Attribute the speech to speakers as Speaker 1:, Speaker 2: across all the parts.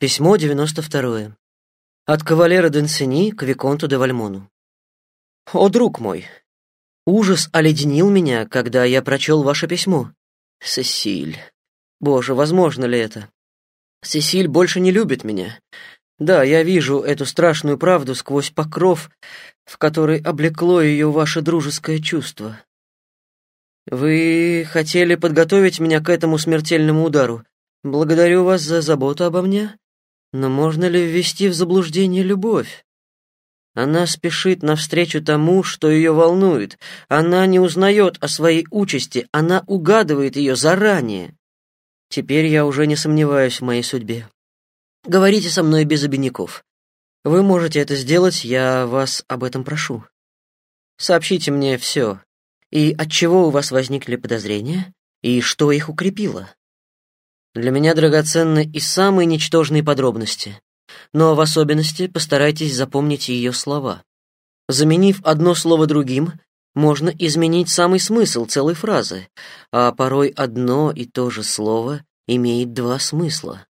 Speaker 1: Письмо 92. От кавалера Денсени к Виконту де Вальмону. «О, друг мой, ужас оледенил меня, когда я прочел ваше письмо. Сесиль. Боже, возможно ли это? Сесиль больше не любит меня. Да, я вижу эту страшную правду сквозь покров, в который облекло ее ваше дружеское чувство. Вы хотели подготовить меня к этому смертельному удару. Благодарю вас за заботу обо мне, но можно ли ввести в заблуждение любовь? Она спешит навстречу тому, что ее волнует. Она не узнает о своей участи, она угадывает ее заранее. Теперь я уже не сомневаюсь в моей судьбе. Говорите со мной без обиняков. Вы можете это сделать, я вас об этом прошу. Сообщите мне все. И от чего у вас возникли подозрения, и что их укрепило? Для меня драгоценны и самые ничтожные подробности, но в особенности постарайтесь запомнить ее слова. Заменив одно слово другим, можно изменить самый смысл целой фразы, а порой одно и то же слово имеет два смысла.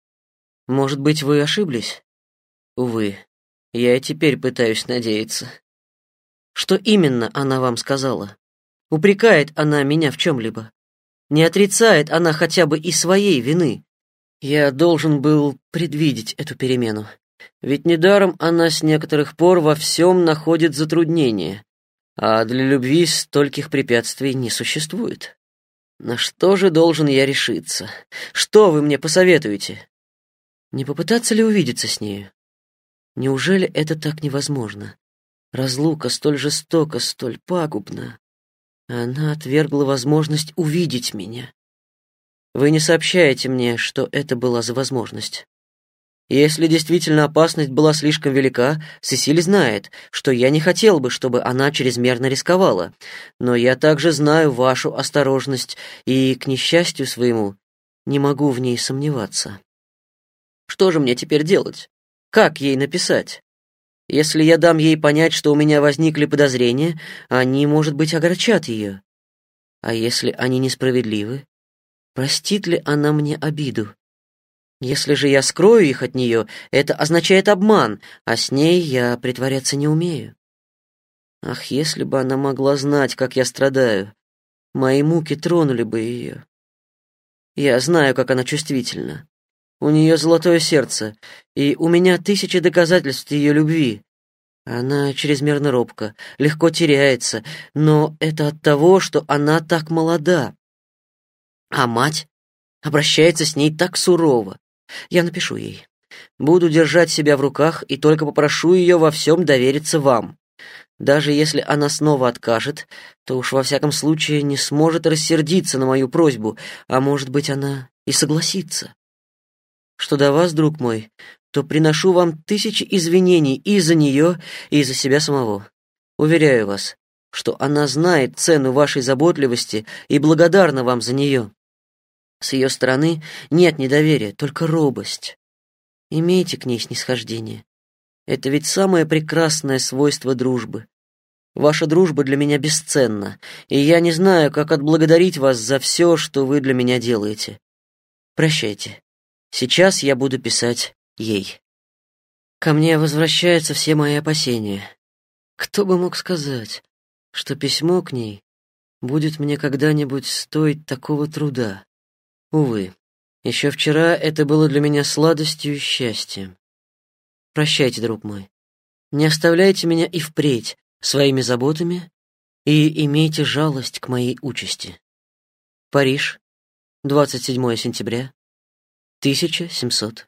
Speaker 1: Может быть, вы ошиблись? Увы, я и теперь пытаюсь надеяться. Что именно она вам сказала? Упрекает она меня в чем-либо? Не отрицает она хотя бы и своей вины. Я должен был предвидеть эту перемену. Ведь недаром она с некоторых пор во всем находит затруднения, а для любви стольких препятствий не существует. На что же должен я решиться? Что вы мне посоветуете? Не попытаться ли увидеться с нею? Неужели это так невозможно? Разлука столь жестока, столь пагубна. Она отвергла возможность увидеть меня. Вы не сообщаете мне, что это была за возможность. Если действительно опасность была слишком велика, Сесиль знает, что я не хотел бы, чтобы она чрезмерно рисковала. Но я также знаю вашу осторожность и, к несчастью своему, не могу в ней сомневаться. Что же мне теперь делать? Как ей написать? Если я дам ей понять, что у меня возникли подозрения, они, может быть, огорчат ее. А если они несправедливы? Простит ли она мне обиду? Если же я скрою их от нее, это означает обман, а с ней я притворяться не умею. Ах, если бы она могла знать, как я страдаю, мои муки тронули бы ее. Я знаю, как она чувствительна. У нее золотое сердце, и у меня тысячи доказательств ее любви. Она чрезмерно робка, легко теряется, но это от того, что она так молода. А мать обращается с ней так сурово. Я напишу ей. Буду держать себя в руках и только попрошу ее во всем довериться вам. Даже если она снова откажет, то уж во всяком случае не сможет рассердиться на мою просьбу, а может быть, она и согласится. Что до вас, друг мой, то приношу вам тысячи извинений и за нее, и за себя самого. Уверяю вас, что она знает цену вашей заботливости и благодарна вам за нее. С ее стороны нет недоверия, только робость. Имейте к ней снисхождение. Это ведь самое прекрасное свойство дружбы. Ваша дружба для меня бесценна, и я не знаю, как отблагодарить вас за все, что вы для меня делаете. Прощайте. Сейчас я буду писать ей. Ко мне возвращаются все мои опасения. Кто бы мог сказать, что письмо к ней будет мне когда-нибудь стоить такого труда? Увы, еще вчера это было для меня сладостью и счастьем. Прощайте, друг мой. Не оставляйте меня и впредь своими заботами и имейте жалость к моей участи. Париж, 27 сентября 1700